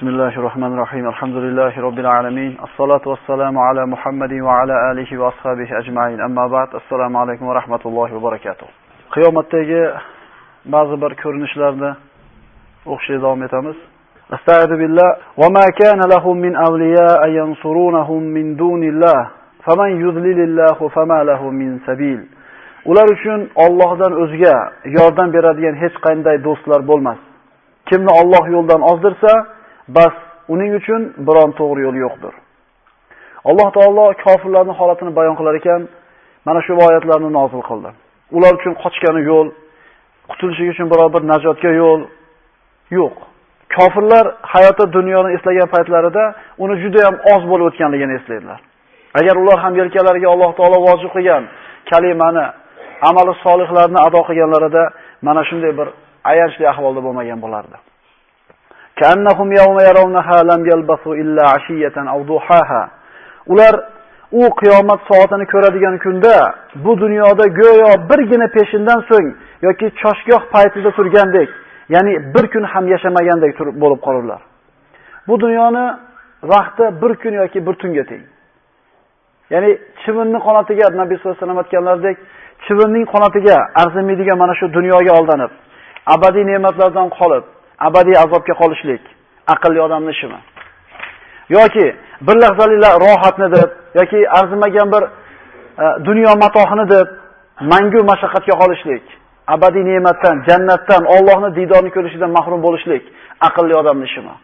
بسم الله الرحمن الرحيم الحمد لله رب العالمين الصلاة والسلام على محمد وعلى آله وأصحابه أجمعين أما بعد السلام عليكم ورحمة الله وبركاته qiyomatdagi ba'zi bir ko'rinishlarni o'qishga davom etamiz استعذ بالله وما كان لهم من أولياء ينصرونهم من دون الله فمن يضلل الله فما له من سبيل ular uchun Allohdan o'zga yordam beradigan hech qanday do'stlar bo'lmas kimni Alloh yo'ldan ozdirsa bas uning uchun biron to'g'ri yo'l yo'qdir. Alloh taolo kofirlarning holatini bayon qilar ekan, mana shu oyatlarni nozil qildi. Ular uchun qochgani yo'l, qutulishi uchun biror bir najotga yo'l yo'q. Kofirlar hayotda dunyoni eslagan paytlarida uni juda ham oz bo'lib o'tganligini eslaydilar. Agar ular ham yelkalariga Alloh taolo vojib qilgan kalimani, amali solihlarni ado qilganlarida mana shunday bir ayanchli ahvolda bo'lmagan bo'lardi. Kannahum yawma yarawnaha lam yalbasu illa ashiyatan aw duhaha. Ular u qiyomat soatini ko'radigan kunda bu dunyoda go'yo birgina peshindan so'ng yoki choshgoh paytida turgandek, ya'ni bir kun ham yashamagandek bo'lib qolurlar. Bu dunyoni vaqti bir kun yoki bir tunga teng. Ya'ni chivinni qanatiga Nabiy sollallohu alayhi vasallam aytganlaridek, chivinning qanatiga arzimaydigan mana shu dunyoga aldanib, abadiy ne'matlardan qolib, abadiy azobga qolishlik aqlli odamning ishimi? yoki bir lahzalik rohatni deb yoki arzimagan bir e, dunyo matohini deb mangu mashaqqatga qolishlik, abadiy ne'matdan, jannatdan, Allohni diydorini ko'rishidan mahrum bo'lishlik aqlli odamning ishimi?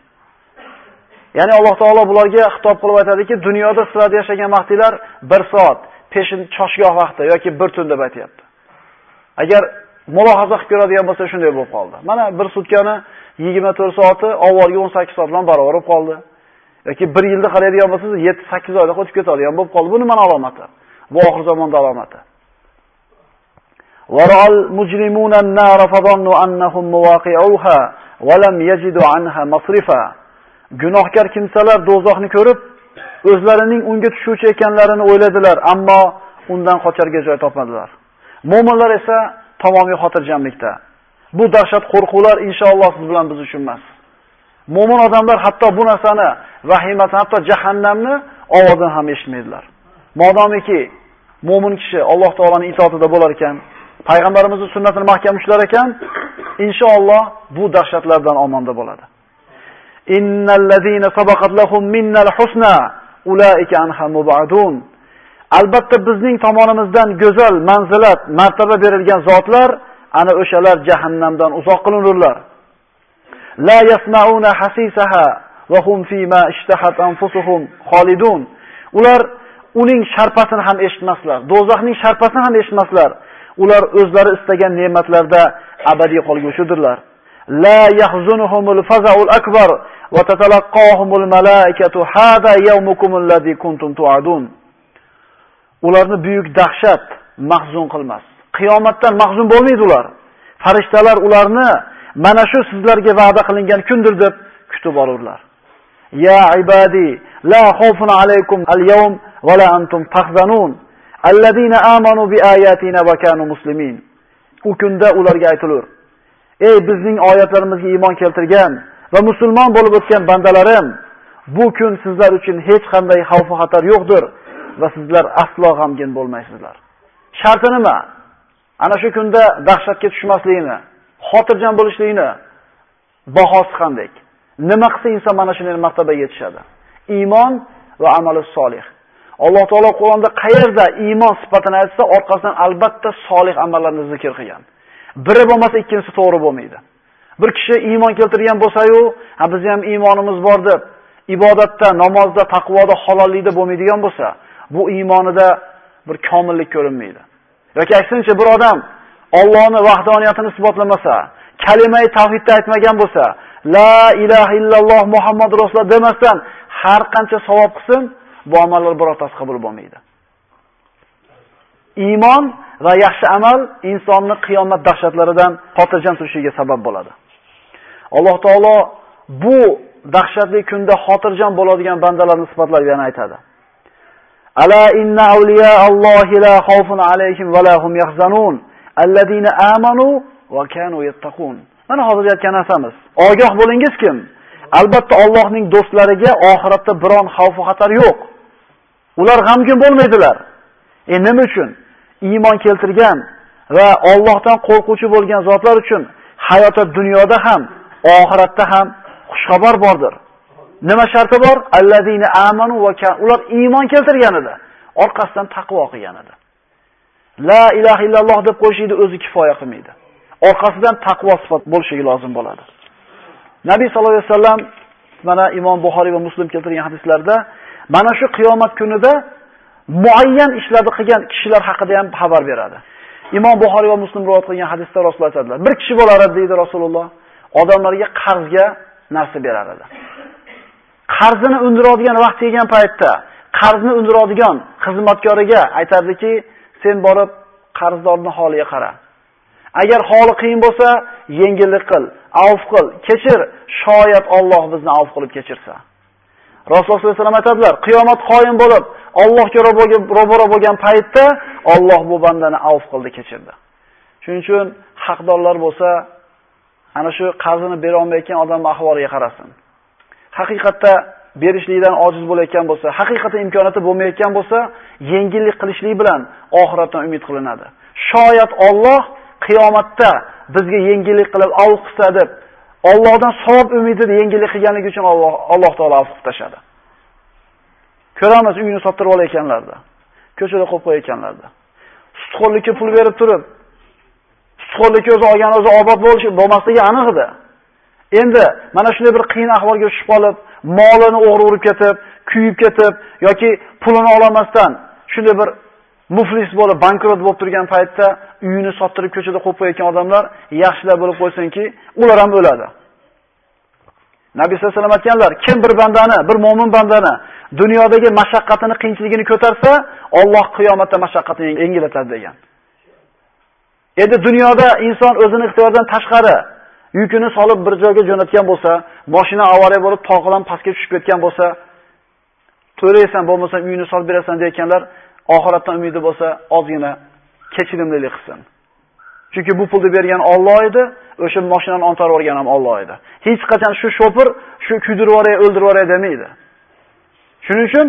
Ya'ni Alloh taolo bularga xitob qilib aytadiki, dunyoda sizlar yashagan vaqtinglar bir soat, peshin choshgoh vaqti yoki bir tun deb aytyapti. Agar mulohaza qilib ko'radigan bo'lsa shunday bo'lib qoldi. Mana bir sutkani 24 soati avvalgi 18 soat bilan barobar bo'lib qoldi. yoki 1 yilda qaraydigan bo'lsangiz 7-8 oyda o'tib ketadigan bo'lib qoldi. Bu nima alomati? Bu oxir zamonda alomati. ورأى المجرمون النار فظنوا أنهم مواقعوها ولم يجدوا عنها مصرفا gunohkor kimsalar do'zaxni ko'rib o'zlarining unga tushuvchi ekanlarini o'yladilar ammo undan qocharga joy topmadilar mo'minlar esa tamomiy xotirjamlikda Bu dahshat qo'rquvlar inshaalloh siz bilan biz uchun emas. Mo'min odamlar hatto bu narsani vahimasini hatto jahannamni ovozini ham eshitmaydilar. Modomiki mo'min kishi alloh taolaning itoatida bo'lar ekan payg'ambarimizning sunnatini mahkam ushlar ekan inshaalloh bu dahshatlardan omonda bo'ladi. Innallazina sabaqat lahum minnal husna ulaika anha mubadun. Albatta bizning tomonimizdan go'zal manzilat martaba berilgan zotlar ana o'shalar jahannamdan uzoq qilinurlar. La yasmauna hasisaha va hum fima ishtahat anfusuhum xolidun. Ular uning sharpasini ham eshitmaslar do'zaxning sharpasini ham eshitmaslar. Ular o'zlari istagan ne'matlarda abadiy qolguvchidirlar la yahzunuhumul faza'ul akbar va tatalaqqahumul malaikatu hada yawmukum alladhi kuntum tu'adun. Ularni buyuk dahshat mahzun qilmas. Qiyomatdan mahzun bo'lmaydi ular. Farishtalar ularni mana shu sizlarga va'da qilingan kundir deb kutib olurlar. Ya ibadi la xawfun alaykum al-yawm va la antum tahzanun. Alladina amanu bi ayatina va kanu muslimin. U kunda ularga aytilur. Ey bizning oyatlarimizga iymon keltirgan va musulmon bo'lib o'tgan bandalarim bu kun sizlar uchun hech qanday xavf xatar yo'qdir va sizlar aslo g'amgin bo'lmaysizlar. Sharti nima? Ana shu kunda dahshatga tushmasligini, xotirjam bo'lishligini bahosi qanday? Nima qilsa inson mana shunday martabaga yetishadi? Iymon va amali solih. Alloh taolo qur'onda qayerda iymon sifatini aytsa orqasidan albatta solih amallarni zikr qilgan. Biri bo'lmasa ikkinchisi to'g'ri bo'lmaydi. Bir kishi iymon keltirgan bo'lsa-yu, ha bizni ham iymonimiz bor deb ibodatda, namozda, taqvoda, halollikda bo'lmaydigan bo'lsa, bu iymonida bir komillik ko'rinmaydi. Yoki aksincha bir odam Allohning vahdoniyatini isbotlamasa, kalimai tavhidni aytmagan bo'lsa, la ilaha illalloh Muhammad rasululloh demasdan har qancha savob qilsin, bu amallar birortasi qabul bo'lmaydi. Iymon va yaxshi amal insonni qiyomat dahshatlaridan xotirjam turishiga sabab bo'ladi. Alloh taolo bu dahshatli kunda xotirjam bo'ladigan bandalarni sifatlab yana aytadi. Ala inna awliya Allohi la xawfun alayhim wa la hum yahzanun alladina amanu wa kanu yattaqun. Mana hozir aytgan narsamiz. Ogoh bo'lingiz kim? Albatta Allohning do'stlariga oxiratda biron xavf va xatar yo'q. Ular g'amgin bo'lmaydilar. E nima uchun? Iymon keltirgan va Allohdan qo'rquvchi bo'lgan zotlar uchun hayotda dunyoda ham, oxiratda ham xushxabar bordir. Nima sharti bor? Allazina amanu va ular iymon keltirganida, orqasidan taqvo qilgan edi. La ilaha illalloh deb qo'yishni o'zi kifoya qilmaydi. Orqasidan taqvo sifat bo'lishi lozim bo'ladi. Nabiy sallallohu alayhi vasallam mana Imom Buxoriy va Muslim keltirgan hadislarda mana shu qiyomat kunida muayyan ishlarni qilgan kishilar haqida ham xabar beradi. Imom Buxoriy va Muslim rivoyat qilgan hadisda Rasululloh aytadilar. Bir kishi bo'lar edi deydi Rasululloh, odamlarga qarzga narsa berar edi. Qarzini undiradigan vaqt kelgan paytda qarzni undiradigan xizmatkoriga aytardiki, sen borib qarzdorning holiga qara. Agar holi qiyin bo'lsa, yengillik qil, avf qil, kechir, shoyat Alloh bizni avf qilib kechirsa. Rasululloh sollallohu alayhi vasallam aytadilar, qiyomat qoyim bo'lib, Allohga ro'baro bo'lgan paytda Alloh bu bandani avf qildi, kechirdi. Shuning uchun haqdorlar bo'lsa, ana shu qarzini bera olmayotgan odamning ahvoliga qarasin. Haqiqatda berishlikdan ojiz bo'layotgan bo'lsa, haqiqatda imkoniyati bo'lmayotgan bo'lsa, yengillik qilishlik bilan oxiratdan umid qilinadi. Shoyat Alloh qiyomatda bizga yengillik qilib avf qilsa deb Allohdan savob umidida yengillik qilganligi uchun Alloh Alloh taolo avf qilib tashadi. Ko'ramiz uyini sottirib olayotganlarda, ko'chada qo'yib qo'yayotganlarda. Sutxo'rlikka pul berib turib, sutxo'rlikka o'zi olgan o'zi obod bo'lishi bo'lmasligi aniq edi. Endi mana shunday bir qiyin ahvolga tushib qolib, molini o'g'ri urib ketib, kuyib ketib yoki pulini olamasdan shunday bir muflis bo'lib, bankrot bo'lib turgan paytda uyini sottirib ko'chada qo'yib qo'yayotgan odamlar yaxshilar bo'lib qo'ysinki, ular ham o'ladi. Nabiy sollallohu alayhi vasallam aytganlar, kim bir bandani, bir mo'min bandani dunyodagi mashaqqatini, qiyinchiligini ko'tarsa, Alloh qiyomatda mashaqqatini yengillatadi degan. Endi dunyoda inson o'zini ixtiyoridan tashqari yukini solib bir joyga jo'natgan bo'lsa, mashina avariya bo'lib toqidan pastga tushib ketgan bo'lsa, to'laysan bo'lmasa uyini solib berasan deyotganlar, oxiratdan umidi bo'lsa, ozgina kechirimlilik qilsin. Chunki bu pulni bergan Alloh edi, o'sha mashinani ontarib yuborgan ham Alloh edi. Hech qachon shu shofir shu kuydirib yuboray, o'ldirib yuboray demaydi. Shuning uchun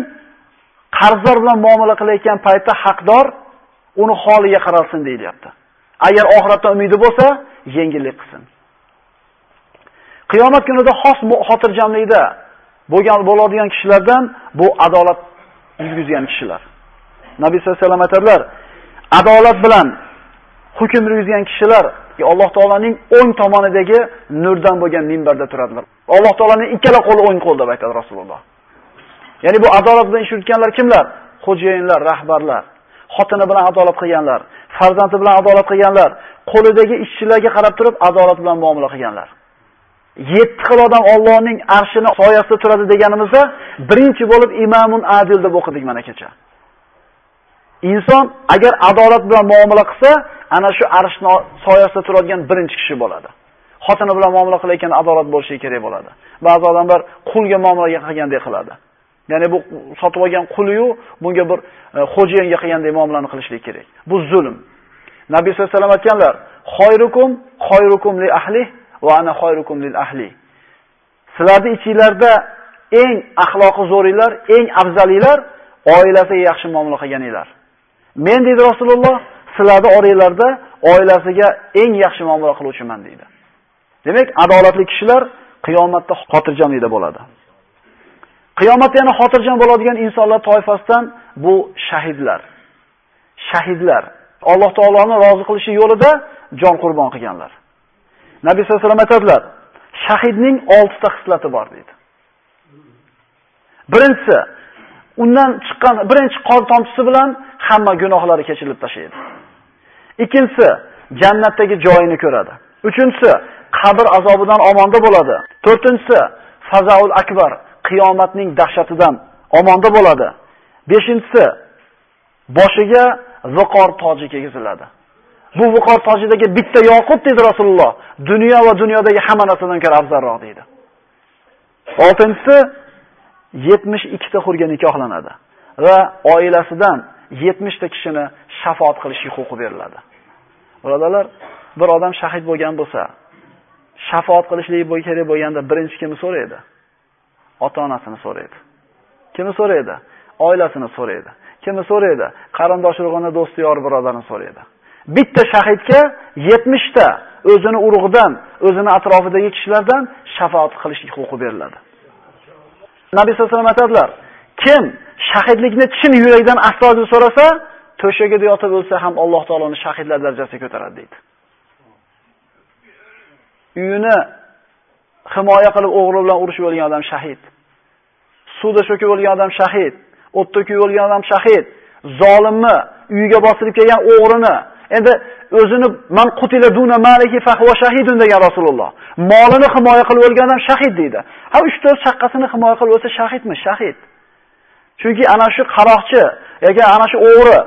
qarzdor bilan muomala qilayotgan paytda haqdor uni holiga qaralsin deyilyapti. Agar oxiratdan umidi bo'lsa, yengillik qilsin. Qiyomat kunida xos xotirjamlikda bo'lgan bo'ladigan kishilardan bu adolat yurgizgan kishilar. Nabiy sollallohu alayhi vasallam aytadilar, adolat bilan hukm yurgizgan kishilar Alloh taolaning o'ng tomonidagi nurdan bo'lgan minbarda turadilar. Alloh taolaning ikkala qo'li o'ng qo'l deb aytadi Rasululloh. Ya'ni bu adolat bilan ish yuritganlar kimlar? Xo'jayinlar, rahbarlar, xotini bilan adolat qilganlar, farzandi bilan adolat qilganlar, qo'lidagi ishchilarga qarab turib adolat bilan muomala qilganlar. 7 xil odam Allohning arshini soyasida turadi deganimizda birinchi bo'lib imamun adil deb o'qidik mana kecha. Inson agar adolat bilan muomala qilsa, ana shu arshni soyasida turadigan birinchi kishi bo'ladi. Xotini bilan muomala qilayotganda adolat bo'lishi kerak bo'ladi. Ba'zi odamlar qulga muomala qilgandek qiladi. Ya'ni bu sotib olgan quliyu bunga bir e, xo'jayinga qilgandek muomalani qilishlik kerak. Bu zulm. Nabiy sollallohu alayhi vasallam aytganlar: "Xoyrukum xoyrukum li ahli va ana xoyrukum lil ahli." Sizlarning ichingizlarda eng axloqi zo'ringlar, eng afzalinglar oilasiga yaxshi muomala qilganinglar. Men deydi Rasululloh, sizlarning oranglarda oilasiga eng yaxshi muomala qiluvchiman dedi. Demak, adolatli kishilar qiyomatda xotirjamlikda bo'ladi. Qiyomatda yana xotirjam bo'ladigan insonlar toifasidan bu shahidlar. Shahidlar Alloh taoloning rozi qilishi yo'lida jon qurbon qilganlar. Nabiy sollallohu alayhi vasallam aytadilar, shahidning 6 ta xislati bor dedi. Birinchisi, undan chiqqan birinchi qon tomchisi bilan hamma gunohlari kechirilib tashlaydi. Ikkinchisi, jannatdagi joyini ko'radi. Uchinchisi, qabr azobidan omonda bo'ladi. To'rtinchisi, fazaul akbar, qiyomatning dahshatidan omonda bo'ladi. Beshinchisi, boshiga viqor toji kiygiziladi. Bu viqor tojidagi bitta yoqut dedi Rasululloh, dunyo va dunyodagi hamma narsadan ko'ra afzalroq dedi. 6-si 72 ta xurga nikohlanadi va oilasidan 70 ta kishini shafaat qilish huquqi beriladi. Birodalar, bir odam shahid bo'lgan bo'lsa, shafaat qilishlik kerak bo'lganda birinchi kimni so'raydi? ota-onasini so'raydi. Kimni so'raydi? Oilasini so'raydi. Kimni so'raydi? Qarindosh urug'ini, do'sti, yor birodarini so'raydi. Bitta shahidga 70 ta o'zini urug'idan, o'zini atrofidagi kishilardan shafaat qilishlik huquqi beriladi. Nabiy sollallohu alayhi vasallam aytadilar: Kim shahidlikni chin yurakdan astoydil so'rasa, to'shagida yotib o'lsa ham Alloh taoloni shahidlar darajasiga ko'taradi deydi. Uyini himoya qilib o'g'ri bilan urushib o'lgan odam shahid. Suvda cho'kib o'lgan odam shahid. O'tda kuyib o'lgan odam shahid. Zolimni uyiga bosilib kelgan o'g'rini endi o'zini man qutila duna maliki fahuva shahidun degan Rasululloh. Molini himoya qilib o'lgan odam shahid deydi. Ha 3-4 chaqqasini himoya qilib o'lsa shahidmi? Shahid. Chunki ana shu qaroqchi yoki ana shu o'g'ri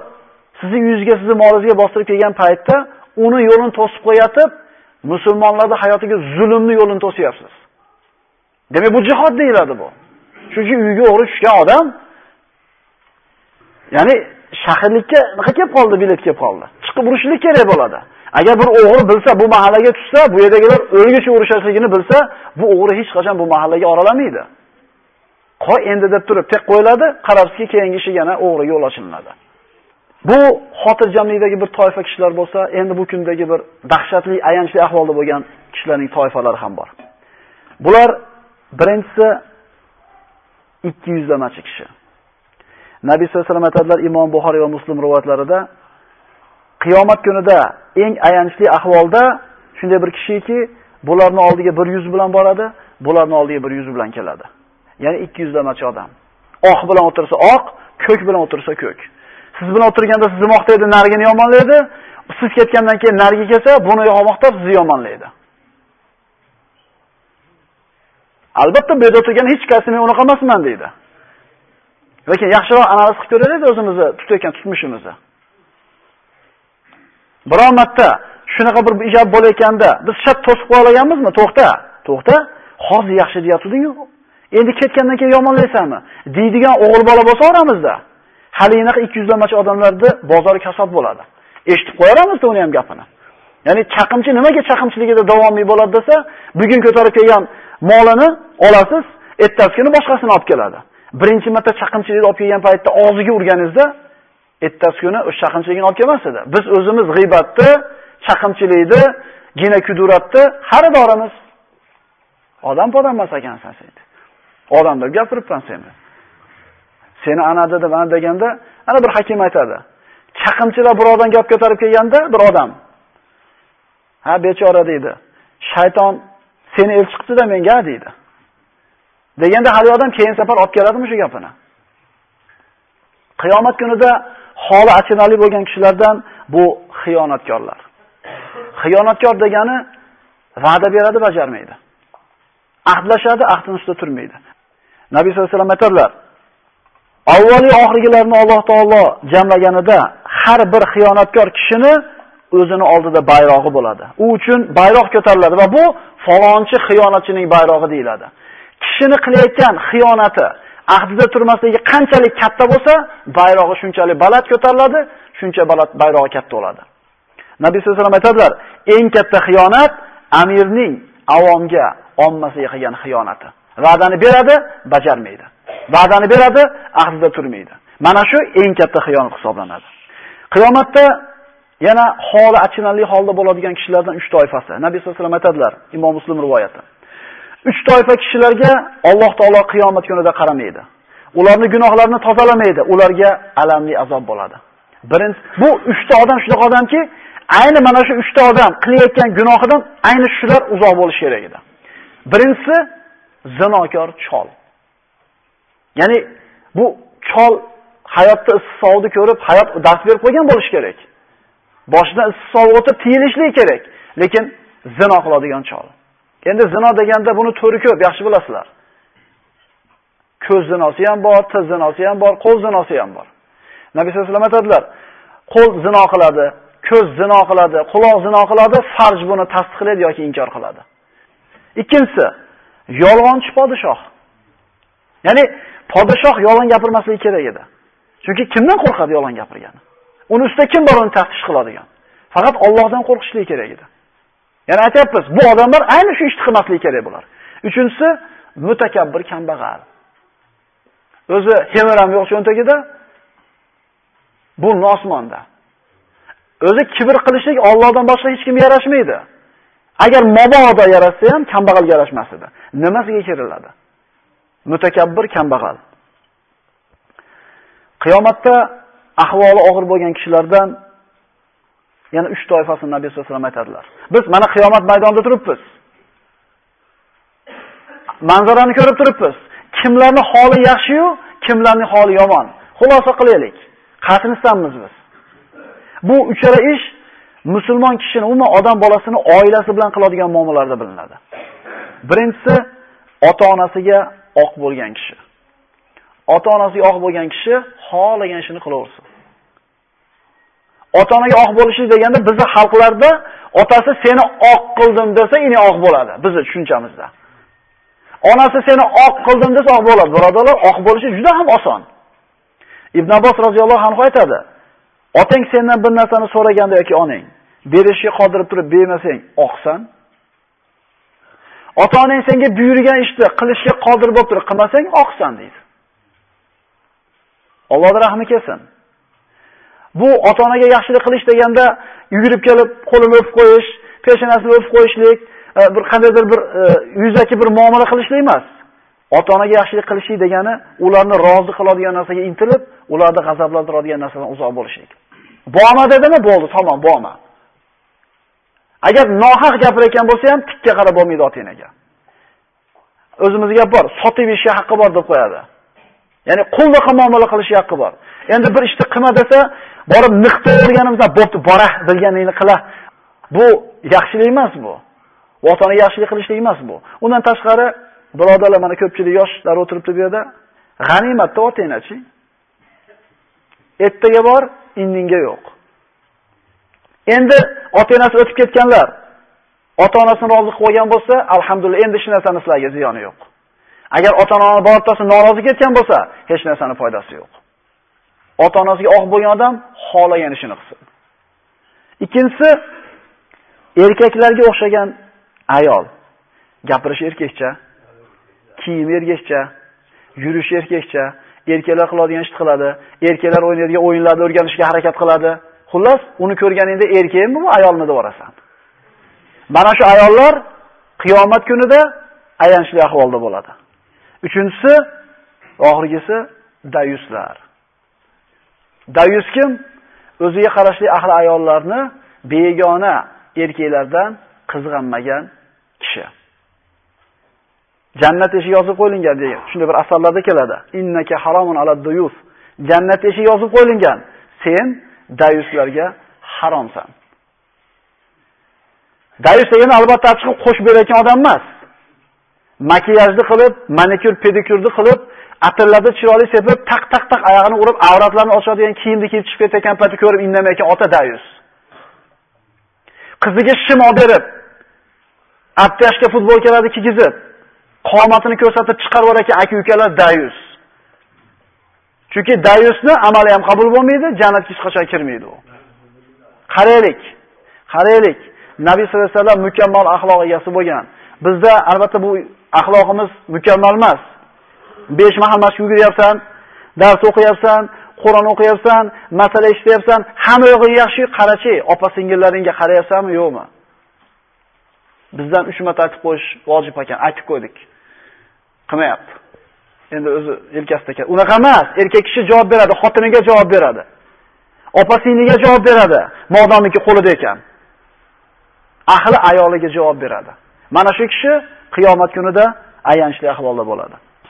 sizning yuzingizga, sizning molingizga bostirib kelgan paytda uni yo'lini to'sib qo'yatib, musulmonlarning hayotiga zulmni yo'lini to'syapsiz. Demak, bu jihod deyiladi bu. Chunki uyga o'g'ri tushgan odam ya'ni shaharlikka nima kelib qoldi, bilet kelib qoldi. Chiqib urishlik kerak bo'ladi. Agar bir o'g'ri bilsa, bu mahallaga tushsa, bu yerdagilar o'lgicha urishashligini bilsa, bu o'g'ri hech qachon bu mahallaga oralamaydi. Qo'y endi deb turib tek qo'yiladi, qarabsizki, keyingi ishi yana o'g'riga yo'l ochilinadi Bu xotirjamlikdagi bir toifa kishilar bo'lsa, endi bu kundagi bir dahshatli, ayanchli ahvolda bo'lgan kishilarning toifalari ham bor. Bular birinchisi 200 yuzlamachi kishi. Nabiy sollallohu alayhi vasallam aytadilar Imom Buxoriy va Muslim rivoyatlarida qiyomat kunida eng ayanchli ahvolda shunday bir kishiki, bularni oldiga 100 bilan boradi, bularni oldiga 100 bilan keladi. Ya'ni 200 damachi odam. Oq bilan o'tirsa oq, ko'k bilan o'tirsa ko'k. Siz bilan o'tirganda sizni maqtaydi, narigini yomonlaydi. Siz ketgandan keyin narigi kelsa, buni maqtab sizni yomonlaydi. Albatta bu yerda hech qaysi men unaqa emasman deydi. Lekin yaxshiroq analiz qilib ko'raylik o'zimizni tutayotgan tutmishimizni. Biror marta shunaqa bir ijab bo'layotganda biz shart to'sib qo'ya? To'xta, to'xta. Hozir yaxshi deyatding-ku. Endi ketgandan keyin yomonlaysanmi? deydigan o'g'il bola bo'lsa oramizda. hali enaqa 200 damachi odamlarni bozori kasob bo'ladi. Eshitib qo'yaramizda uni ham gapini. Ya'ni chaqimchi nimaga chaqimchiligida davomiy bo'ladi desa, bugun ko'tarib kelgan molini olasiz, ertasi kuni boshqasini olib keladi. Birinchi marta chaqimchilikni olib kelgan paytda og'ziga urganingizda, ertasi kuni o'sha chaqimchilikni olib kelmas edi. Biz o'zimiz g'iybatni, chaqimchilikni, gina kuduratni xaridorimiz. Odam podam emas ekansan sen. Odam deb gapiribman seni. Seni ana dedi, mana deganda, ana bir hakim aytadi. Chaqimchilar birovdan gap ko'tarib kelganda bir odam. Ha, bechora deydi. Shayton seni elchi qildi-da menga deydi. Deganda hali odam keyin safar olib keladimi shu gapini? Qiyomat kunida holi achinarli bo'lgan kishilardan bu xiyonatkorlar. Xiyonatkor degani va'da beradi, bajarmaydi. Ahdlashadi, ahdini ustida turmaydi. Nabiy sollallohu alayhi vasallam aytadilar: Avvali oxirgilarni Alloh taolo jamlaganida har bir xiyonatkor kishini o'zini oldida bayrog'i bo'ladi. U uchun bayroq ko'tariladi va bu falonchi xiyonatchining bayrog'i deyiladi. Kishini qilayotgan xiyonati ahdida turmasligi qanchalik katta bo'lsa, bayrog'i shunchalik baland ko'tariladi, shuncha baland bayrog'i katta bo'ladi. Nabiy sollallohu alayhi vasallam aytadilar, eng katta xiyonat amirning avomga, ommasiga qilgan xiyonati. Va'dani beradi, bajarmaydi. Va'dani beradi, ahdida turmaydi. Mana shu eng katta xiyonat hisoblanadi. Qiyomatda yana holi achinarli holda bo'ladigan kishilardan 3 toifasi. Nabiy sollallohu alayhi vasallam aytadilar, Imom Muslim rivoyati. Uch toifa kishilarga Alloh taolo qiyomat kunida qaramaydi. Ularni gunohlarini tozalamaydi, ularga alamli azob bo'ladi. Birinchi bu 3 ta odam shunaqa odamki, ayni mana shu 3 ta odam qilayotgan gunohidan ayni shular uzoq bo'lish kerak edi. Birinchisi zinokor chol. Ya'ni bu chol hayotda issiqni ko'rib, hayot dars berib qo'ygan bo'lish kerak. Boshidan issiq o'tib tiyilishlik kerak, lekin zino qiladigan chol. Endi zino deganda buni turi ko'p, yaxshi bilasizlar. Ko'z zinosi ham bor, til zinosi ham bor, qo'l zinosi ham bor. Nabiy sollallohu alayhi vasallam aytadilar, qo'l zino qiladi, ko'z zino qiladi, quloq zino qiladi, farj buni tasdiqlaydi yoki inkor qiladi. Ikkinchisi, yolg'onchi podshoh. Ya'ni podshoh yolg'on gapirmasligi kerak edi. Chunki kimdan qo'rqadi yolg'on gapirgani? Uni ustida kim bor uni taftish qiladigan? Faqat Allohdan qo'rqishli kerak edi. Ya'ni aytyapmiz, bu odamlar ayni shu ishni qilmasligi kerak bular. Uchinchisi, Mutakabbir kambag'al. O'zi temir ham yo'q cho'ntagida. Bu osmonda. O'zi kibr qilishlik Allohdan boshqa hech kimga yarashmaydi. Agar mabodo yarashsa ham kambag'alga yarashmas edi. Nimasiga keriladi? Mutakabbir kambag'al. Qiyomatda ahvoli og'ir bo'lgan kishilardan yana 3 toifasini Nabiy sollallohu alayhi vasallam aytadilar. Biz mana qiyomat maydonida turibmiz. Manzarani ko'rib turibmiz. Kimlarning holi yaxshi-yu, kimlarning holi yomon. Xulosa qilaylik. Qaysinisamiz biz? Bu uchala ish musulmon kishini, umuman odam bolasini oilasi bilan qiladigan muammolarda bilinadi. Birinchisi ota-onasiga oq bo'lgan kishi. Ota-onasiga oq bo'lgan kishi xohlagan ishini qilaversin. Ota-onaga oq bo'lishi deganda bizning xalqlarda otasi seni oq qildim desa, ini oq bo'ladi, bizni tushunchamizda. Onasi seni oq qildim desa oq bo'ladi. Birodarlar, oq bo'lishi juda ham oson. Ibn Abbos roziyallohu anhu aytadi: Otang sendan bir narsani so'raganda yoki onang berishga qodir turib bermasang, oqsan. Ota-onang senga buyurgan ishni qilishga qodir bo'lib turib qilmasang, oqsan deydi. Alloh rahmi kelsin. Bu ota-onaga yaxshilik qilish deganda yugurib kelib qo'lini o'pib qo'yish, peshonasini o'pib qo'yishlik, e, bir qandaydir bir e, yuzaki bir muomala qilishlik emas. Ota-onaga yaxshilik qilishlik degani ularni rozi qiladigan narsaga intilib, ularni g'azablantiradigan narsadan uzoq bo'lishlik. Borma dedimi? Bo'ldi, tamom, borma. Agar nohaq gapirayotgan bo'lsa ham tikka qarab bo'lmaydi ota-onaga. O'zimizga gap bor, sotib ishga haqqi bor deb qo'yadi. Ya'ni qulluq muomala qilish haqqi bor. Endi bir ishni qilma desa, borib niqta o'rganimizda bo'pti, bora bilganingni qila. Bu yaxshilik emas bu. Ota-ona yaxshilik qilishlik emas bu. Undan tashqari, birodarlar mana ko'pchilik yoshlar o'tiribdi bu yerda. g'animatni otinglarchi Ertaga bor, indinga yo'q. Endi ota-onasi o'tib ketganlar ota-onasini rozi qilib qo'ygan bo'lsa, alhamdulillah, endi hech narsani sizlarga ziyoni yo'q. Agar ota-onani birortasi norozi ketgan bo'lsa, hech narsani foydasi yo'q. Ota-onasiga oh, oq bo'lgan odam xohlagan ishini qilsin. Ikkinchisi erkaklarga o'xshagan ayol. Gapirish erkakcha, kiyim erkakcha, yurish erkakcha, erkaklar qiladigan ishni qiladi, erkaklar o'ynaydigan o'yinlarni o'rganishga harakat qiladi. Xullas, uni ko'rganingda erkakmi bu ayolmi deb orasan. Mana shu ayollar qiyomat kunida ayanchli ahvolda bo'ladi. Uchinchisi, oxirgisi dayuslar. Dayus kim? O'ziga qarashli ahli ayollarni begona erkaklardan qizg'anmagan kishi. Jannat eshigi yozib qo'yilgan degan. Shunday bir asarlarda keladi. Innaka haromun ala duyus. Jannat eshigi yozib qo'yilgan. Sen dayuslarga haromsan. Dayus degani albatta chiqib qo'shib berayotgan odam emas. Makiyajni qilib, manikyur, pedikyurni qilib, atirlarda chiroyli sepib, taq taq taq oyog'ini urib, avratlarni ochadigan kiyimni kiyib chiqib ketayotgan payti ko'rib indamayotgan ota dayus. Qiziga shim olib berib, aptashga futbolkalarni kiygizib, qomatini ko'rsatib chiqarib yuborayotgan aka-ukalar dayus. Chunki dayusni amali ham qabul bo'lmaydi, jannatga hech qachon kirmaydi u. Qaraylik. Qaraylik. Nabiy sollallohu alayhi vasallam mukammal axloq egasi bo'lgan. Bizda albatta bu axloqimiz mukammal emas. Besh mahal mashq yuguryapsan, dars o'qiyapsan, Qur'on o'qiyapsan, masala eshityapsan, hamma yo'g'i yaxshi, qarachi, opa-singillaringga qarayapsanmi, yo'qmi? Bizdan 3 marta aytib qo'yish vojib ekan, aytib qo'ydik. Qilmayapti. Endi o'zi yelkasida ekan. Unaqa emas, erkak kishi javob beradi, xotiniga javob beradi. Opa-singliga javob beradi, modomiki qo'lida ekan. Ahli ayoliga javob beradi. Mana shu kishi qiyomat kunida ayanchli ahvolda bo'ladi.